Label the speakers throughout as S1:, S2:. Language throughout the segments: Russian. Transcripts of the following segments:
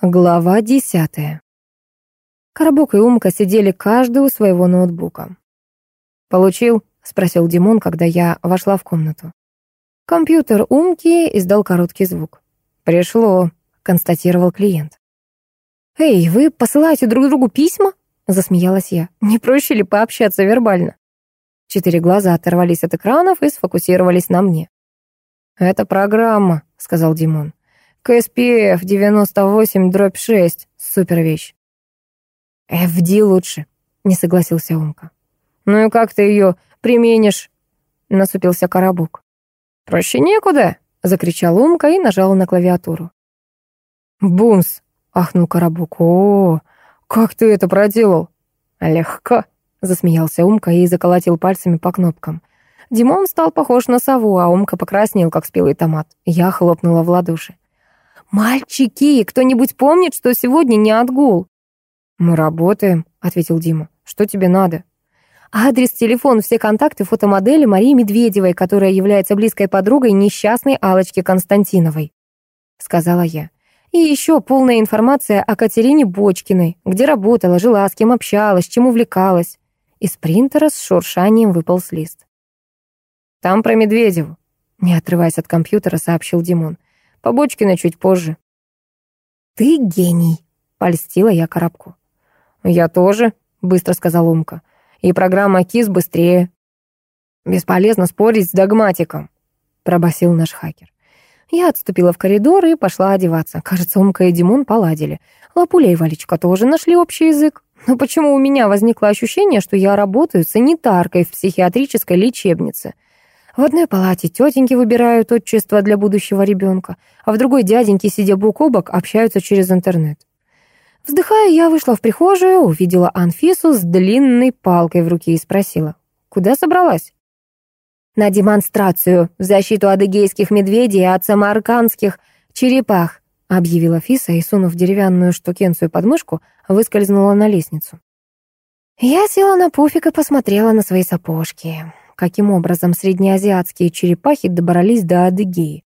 S1: Глава десятая. Коробок и Умка сидели каждый у своего ноутбука. «Получил?» — спросил Димон, когда я вошла в комнату. Компьютер Умки издал короткий звук. «Пришло», — констатировал клиент. «Эй, вы посылаете друг другу письма?» — засмеялась я. «Не проще ли пообщаться вербально?» Четыре глаза оторвались от экранов и сфокусировались на мне. «Это программа», — сказал Димон. КСПФ 98 дробь 6. Супер вещь. FD лучше, не согласился Умка. Ну и как ты ее применишь? Насупился Коробок. Проще некуда, закричал Умка и нажал на клавиатуру. Бумс, ахнул Коробок. О, как ты это проделал? Легко, засмеялся Умка и заколотил пальцами по кнопкам. Димон стал похож на сову, а Умка покраснел, как спелый томат. Я хлопнула в ладоши. «Мальчики, кто-нибудь помнит, что сегодня не отгул?» «Мы работаем», — ответил Дима. «Что тебе надо?» «Адрес, телефон, все контакты фотомодели Марии Медведевой, которая является близкой подругой несчастной Алочки Константиновой», — сказала я. «И еще полная информация о Катерине Бочкиной, где работала, жила, с кем общалась, чем увлекалась». Из принтера с шуршанием выпал лист. «Там про Медведеву», — не отрываясь от компьютера, сообщил Димон. Побочкина чуть позже. «Ты гений», — польстила я коробку. «Я тоже», — быстро сказал Умка. «И программа КИС быстрее». «Бесполезно спорить с догматиком», — пробасил наш хакер. Я отступила в коридор и пошла одеваться. Кажется, Умка и Димон поладили. Лапуля и Валечка тоже нашли общий язык. Но почему у меня возникло ощущение, что я работаю санитаркой в психиатрической лечебнице? В одной палате тетеньки выбирают отчество для будущего ребенка, а в другой дяденьки, сидя бок о бок, общаются через интернет. Вздыхая, я вышла в прихожую, увидела Анфису с длинной палкой в руке и спросила, куда собралась? «На демонстрацию в защиту адыгейских медведей от самаркандских черепах», объявила Фиса и, сунув деревянную штукенцию под мышку, выскользнула на лестницу. Я села на пуфик и посмотрела на свои сапожки каким образом среднеазиатские черепахи добрались до Адыгеи.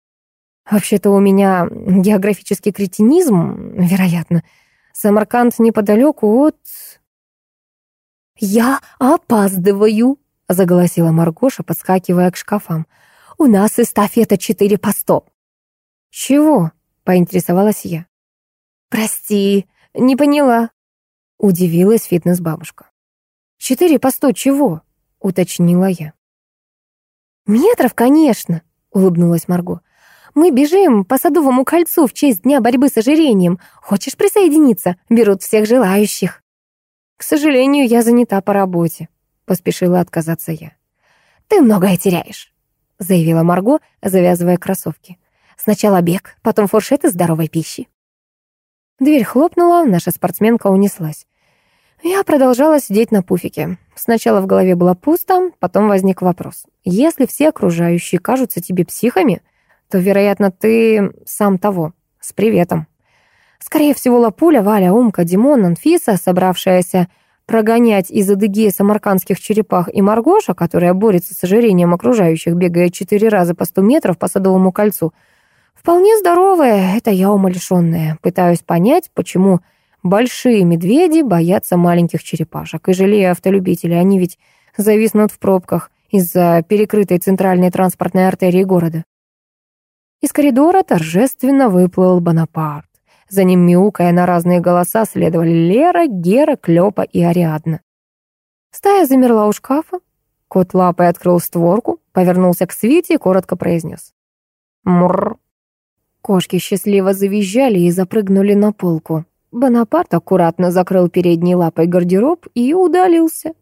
S1: Вообще-то у меня географический кретинизм, вероятно. Самарканд неподалеку от... «Я опаздываю», — заголосила Маргоша, подскакивая к шкафам. «У нас эстафета четыре по сто». «Чего?» — поинтересовалась я. «Прости, не поняла», — удивилась фитнес-бабушка. «Четыре по сто чего?» Уточнила я. «Метров, конечно», — улыбнулась Марго. «Мы бежим по Садовому кольцу в честь Дня борьбы с ожирением. Хочешь присоединиться? Берут всех желающих». «К сожалению, я занята по работе», — поспешила отказаться я. «Ты многое теряешь», — заявила Марго, завязывая кроссовки. «Сначала бег, потом фуршет из здоровой пищи». Дверь хлопнула, наша спортсменка унеслась. Я продолжала сидеть на пуфике. Сначала в голове было пусто, потом возник вопрос. Если все окружающие кажутся тебе психами, то, вероятно, ты сам того, с приветом. Скорее всего, Лапуля, Валя, Умка, Димон, Анфиса, собравшаяся прогонять из Адыгеи самаркандских черепах, и Маргоша, которая борется с ожирением окружающих, бегая четыре раза по сто метров по Садовому кольцу, вполне здоровая, это я умалишенная. Пытаюсь понять, почему Большие медведи боятся маленьких черепашек. И жалея автолюбителей, они ведь зависнут в пробках из-за перекрытой центральной транспортной артерии города. Из коридора торжественно выплыл Бонапарт. За ним, мяукая на разные голоса, следовали Лера, Гера, Клёпа и Ариадна. Стая замерла у шкафа. Кот лапой открыл створку, повернулся к Свите и коротко произнес. «Мурр». Кошки счастливо завизжали и запрыгнули на полку. Бонапарт аккуратно закрыл передней лапой гардероб и удалился.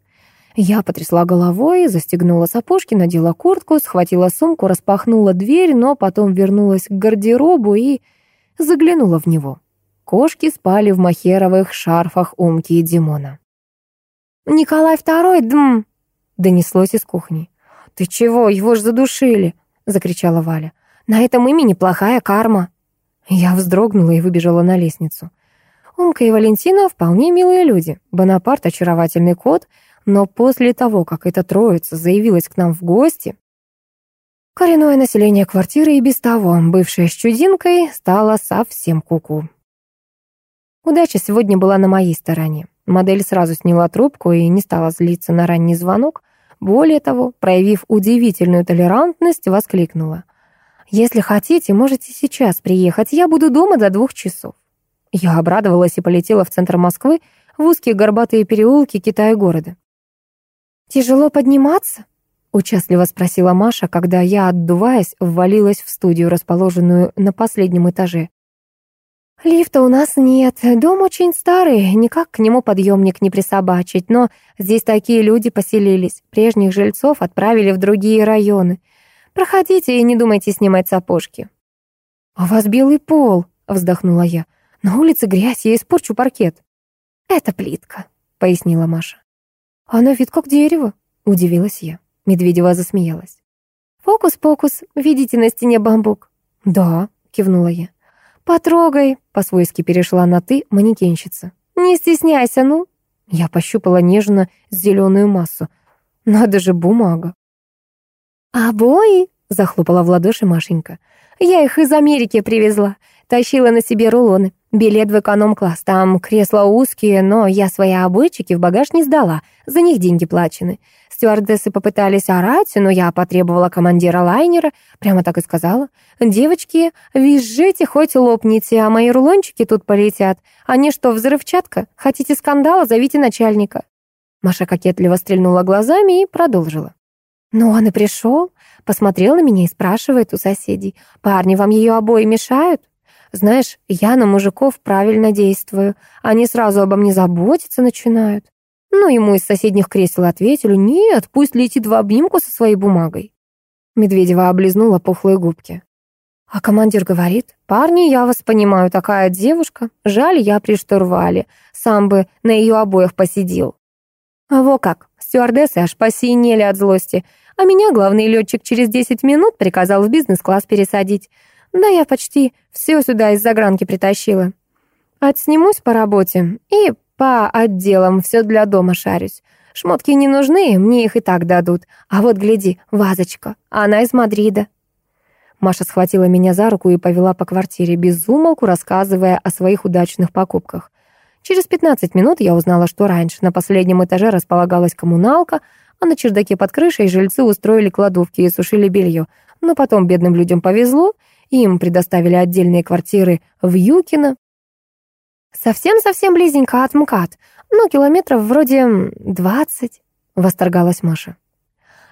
S1: Я потрясла головой, застегнула сапожки, надела куртку, схватила сумку, распахнула дверь, но потом вернулась к гардеробу и заглянула в него. Кошки спали в махеровых шарфах Умки и Димона. «Николай второй, дм!» — донеслось из кухни. «Ты чего, его ж задушили!» — закричала Валя. «На этом имени плохая карма!» Я вздрогнула и выбежала на лестницу. Умка и Валентина вполне милые люди. Бонапарт — очаровательный кот, но после того, как эта троица заявилась к нам в гости, коренное население квартиры и без того, бывшее с чудинкой, стало совсем куку. -ку. Удача сегодня была на моей стороне. Модель сразу сняла трубку и не стала злиться на ранний звонок. Более того, проявив удивительную толерантность, воскликнула. «Если хотите, можете сейчас приехать, я буду дома до двух часов». Я обрадовалась и полетела в центр Москвы, в узкие горбатые переулки Китая-города. «Тяжело подниматься?» — участливо спросила Маша, когда я, отдуваясь, ввалилась в студию, расположенную на последнем этаже. «Лифта у нас нет. Дом очень старый, никак к нему подъемник не присобачить, но здесь такие люди поселились. Прежних жильцов отправили в другие районы. Проходите и не думайте снимать сапожки». «А «У вас белый пол», — вздохнула я. «На улице грязь, я испорчу паркет». «Это плитка», — пояснила Маша. «А на вид как дерево», — удивилась я. Медведева засмеялась. «Фокус-покус, видите на стене бамбук?» «Да», — кивнула я. «Потрогай», — по-свойски перешла на «ты» манекенщица. «Не стесняйся, ну». Я пощупала нежно зеленую массу. Надо же, бумага. «Обои?» — захлопала в ладоши Машенька. «Я их из Америки привезла. Тащила на себе рулоны. Билет в эконом-класс. Там кресла узкие, но я свои обойчики в багаж не сдала. За них деньги плачены. Стюардессы попытались орать, но я потребовала командира лайнера, прямо так и сказала. «Девочки, визжите, хоть лопните, а мои рулончики тут полетят. Они что, взрывчатка? Хотите скандала, зовите начальника». Маша кокетливо стрельнула глазами и продолжила. «Ну, он и пришел, посмотрел на меня и спрашивает у соседей, «Парни, вам ее обои мешают?» Знаешь, я на мужиков правильно действую. Они сразу обо мне заботиться начинают. Ну, ему из соседних кресел ответили, нет, пусть летит в обнимку со своей бумагой. Медведева облизнула пухлые губки. А командир говорит, парни, я вас понимаю, такая девушка. Жаль, я при штурвале. Сам бы на ее обоях посидел. А во как, стюардессы аж посинели от злости. А меня главный летчик через 10 минут приказал в бизнес-класс пересадить. Да я почти все сюда из загранки притащила. Отснимусь по работе и по отделам все для дома шарюсь. Шмотки не нужны, мне их и так дадут. А вот гляди, вазочка, она из Мадрида. Маша схватила меня за руку и повела по квартире, без умолку рассказывая о своих удачных покупках. Через 15 минут я узнала, что раньше на последнем этаже располагалась коммуналка, а на чердаке под крышей жильцы устроили кладовки и сушили белье. Но потом бедным людям повезло, им предоставили отдельные квартиры в Юкино, «Совсем-совсем близенько от МКАД. Ну, километров вроде двадцать», — восторгалась Маша.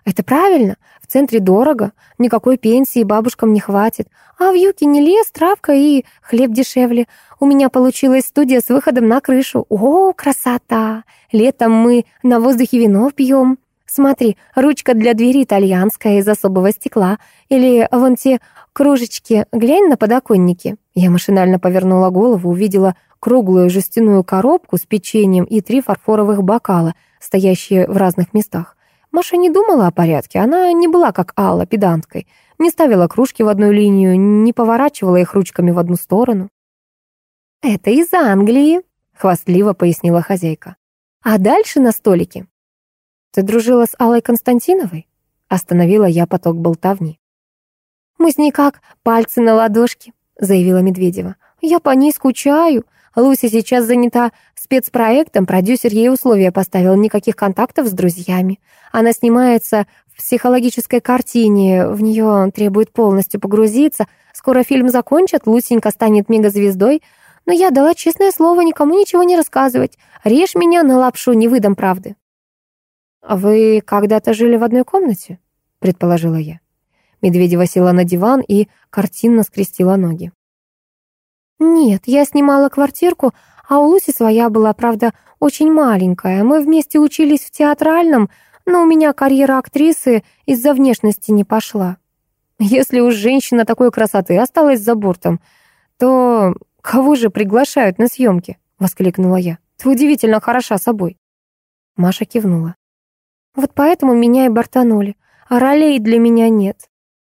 S1: «Это правильно. В центре дорого. Никакой пенсии бабушкам не хватит. А в юге не лес, травка и хлеб дешевле. У меня получилась студия с выходом на крышу. О, красота! Летом мы на воздухе вино пьем. Смотри, ручка для двери итальянская из особого стекла. Или вон те кружечки. Глянь на подоконнике». Я машинально повернула голову, увидела круглую жестяную коробку с печеньем и три фарфоровых бокала, стоящие в разных местах. Маша не думала о порядке, она не была как Алла, педанткой, не ставила кружки в одну линию, не поворачивала их ручками в одну сторону. «Это из Англии», — хвастливо пояснила хозяйка. «А дальше на столике». «Ты дружила с Аллой Константиновой?» Остановила я поток болтовни. «Мы с ней как пальцы на ладошке», — заявила Медведева. «Я по ней скучаю. Луся сейчас занята спецпроектом, продюсер ей условия поставил, никаких контактов с друзьями. Она снимается в психологической картине, в нее требует полностью погрузиться. Скоро фильм закончат, Лусенька станет мегазвездой. Но я дала честное слово никому ничего не рассказывать. Режь меня на лапшу, не выдам правды. «А «Вы когда-то жили в одной комнате?» — предположила я. Медведева села на диван и картинно скрестила ноги. «Нет, я снимала квартирку, а у Луси своя была, правда, очень маленькая. Мы вместе учились в театральном, но у меня карьера актрисы из-за внешности не пошла. Если уж женщина такой красоты осталась за бортом, то кого же приглашают на съемки?» — воскликнула я. «Ты удивительно хороша собой». Маша кивнула. «Вот поэтому меня и бортанули, а ролей для меня нет.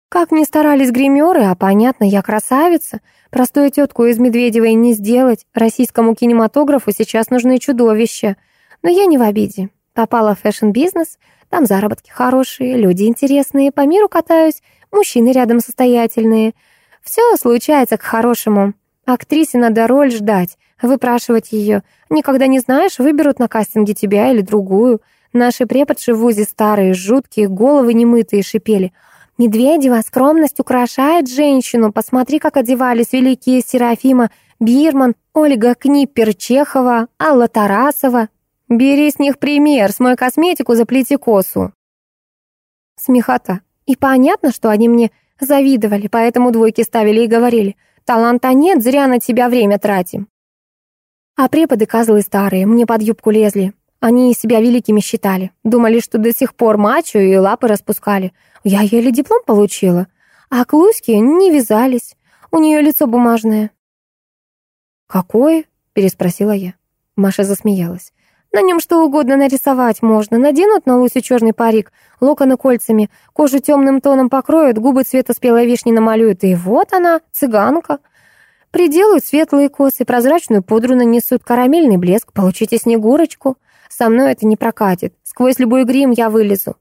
S1: Как ни старались гримеры, а понятно, я красавица. Простую тетку из Медведевой не сделать. Российскому кинематографу сейчас нужны чудовища. Но я не в обиде. Попала в фэшн-бизнес, там заработки хорошие, люди интересные, по миру катаюсь, мужчины рядом состоятельные. Все случается к хорошему. Актрисе надо роль ждать, выпрашивать ее. Никогда не знаешь, выберут на кастинге тебя или другую. Наши преподши в ВУЗе старые, жуткие, головы немытые шипели. Медведева скромность украшает женщину. Посмотри, как одевались великие Серафима Бирман, Ольга Книппер Чехова, Алла Тарасова. Бери с них пример, смой косметику, заплети косу. Смехота. И понятно, что они мне завидовали, поэтому двойки ставили и говорили, таланта нет, зря на тебя время тратим. А преподы козлы старые, мне под юбку лезли. Они себя великими считали, думали, что до сих пор мачо и лапы распускали. Я еле диплом получила, а к Луське не вязались, у нее лицо бумажное. «Какое?» — переспросила я. Маша засмеялась. На нем что угодно нарисовать можно. Наденут на Лусю черный парик, локоны кольцами, кожу темным тоном покроют, губы цвета спелой вишни намалюют. И вот она, цыганка. Приделают светлые косы, прозрачную пудру нанесут, карамельный блеск, получите снегурочку. Со мной это не прокатит. Сквозь любой грим я вылезу.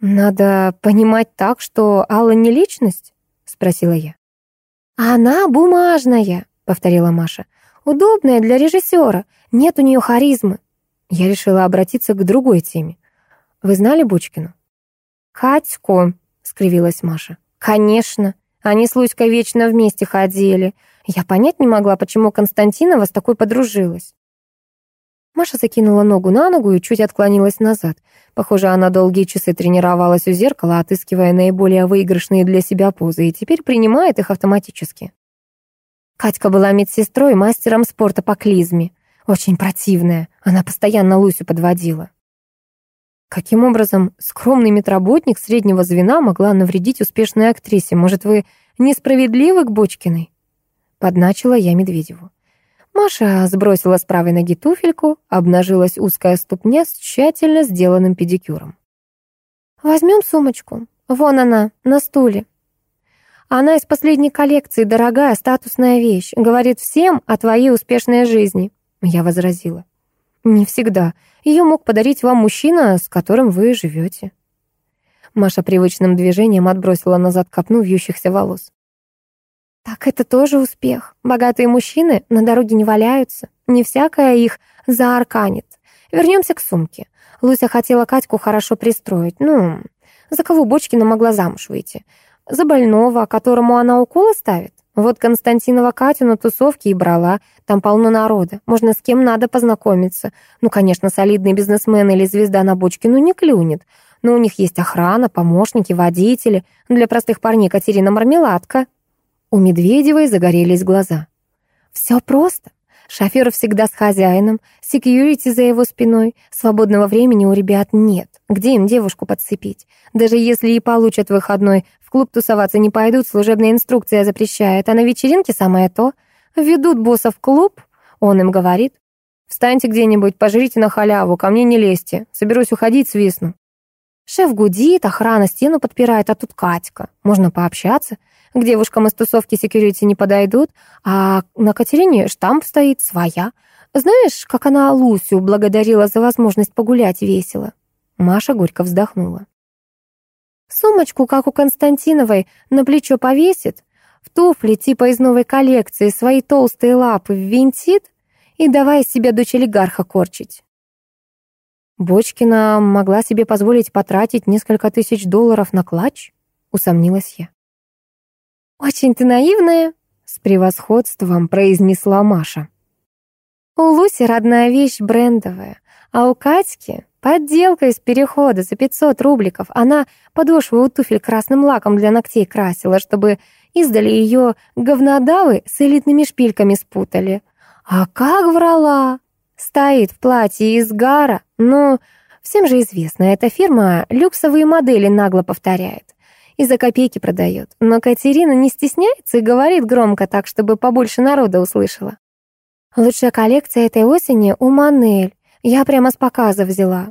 S1: «Надо понимать так, что Алла не личность?» — спросила я. «Она бумажная», — повторила Маша. Удобная для режиссера. Нет у нее харизмы. Я решила обратиться к другой теме. Вы знали Бучкину? Катьку, скривилась Маша. Конечно. Они с Луськой вечно вместе ходили. Я понять не могла, почему Константинова с такой подружилась. Маша закинула ногу на ногу и чуть отклонилась назад. Похоже, она долгие часы тренировалась у зеркала, отыскивая наиболее выигрышные для себя позы, и теперь принимает их автоматически. Катька была медсестрой, мастером спорта по клизме. Очень противная. Она постоянно Лусю подводила. Каким образом скромный медработник среднего звена могла навредить успешной актрисе? Может, вы несправедливы к Бочкиной? Подначила я Медведеву. Маша сбросила с правой ноги туфельку, обнажилась узкая ступня с тщательно сделанным педикюром. «Возьмем сумочку. Вон она, на стуле. Она из последней коллекции, дорогая, статусная вещь. Говорит всем о твоей успешной жизни. Я возразила. Не всегда. Ее мог подарить вам мужчина, с которым вы живете. Маша привычным движением отбросила назад копну вьющихся волос. Так это тоже успех. Богатые мужчины на дороге не валяются. Не всякая их заарканит. Вернемся к сумке. Луся хотела Катьку хорошо пристроить. Ну, за кого Бочкина могла замуж выйти? За больного, которому она уколы ставит? Вот Константинова Катю на тусовке и брала. Там полно народа. Можно с кем надо познакомиться. Ну, конечно, солидный бизнесмен или звезда на бочке, ну, не клюнет. Но у них есть охрана, помощники, водители. Для простых парней Катерина Мармеладка. У Медведевой загорелись глаза. Все просто. Шофер всегда с хозяином, секьюрити за его спиной. Свободного времени у ребят нет. Где им девушку подцепить? Даже если и получат выходной, в клуб тусоваться не пойдут, служебная инструкция запрещает, а на вечеринке самое то. Ведут босса в клуб, он им говорит. «Встаньте где-нибудь, пожрите на халяву, ко мне не лезьте. Соберусь уходить, свистну». Шеф гудит, охрана стену подпирает, а тут Катька. Можно пообщаться. К девушкам из тусовки секьюрити не подойдут, а на Катерине штамп стоит своя. Знаешь, как она Лусю благодарила за возможность погулять весело? Маша горько вздохнула. Сумочку, как у Константиновой, на плечо повесит, в туфли типа из новой коллекции свои толстые лапы ввинтит и давай себя дочь олигарха корчить. Бочкина могла себе позволить потратить несколько тысяч долларов на клатч, усомнилась я. «Очень ты наивная», — с превосходством произнесла Маша. «У Луси родная вещь брендовая, а у Катьки подделка из перехода за 500 рубликов. Она подошву у туфель красным лаком для ногтей красила, чтобы издали ее говнодавы с элитными шпильками спутали. А как врала! Стоит в платье из гара, но всем же известно, эта фирма люксовые модели нагло повторяет и за копейки продает. Но Катерина не стесняется и говорит громко так, чтобы побольше народа услышала. Лучшая коллекция этой осени у Манель. Я прямо с показа взяла.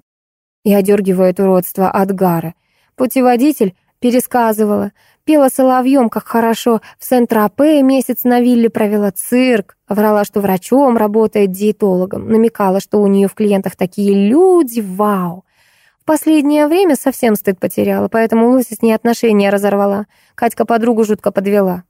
S1: И одергивает уродство от Гара. Путеводитель пересказывала. Пела соловьем, как хорошо в Сент-Тропе месяц на вилле провела цирк. Врала, что врачом работает, диетологом. Намекала, что у нее в клиентах такие люди, вау. Последнее время совсем стыд потеряла, поэтому Луся с ней отношения разорвала. Катька подругу жутко подвела.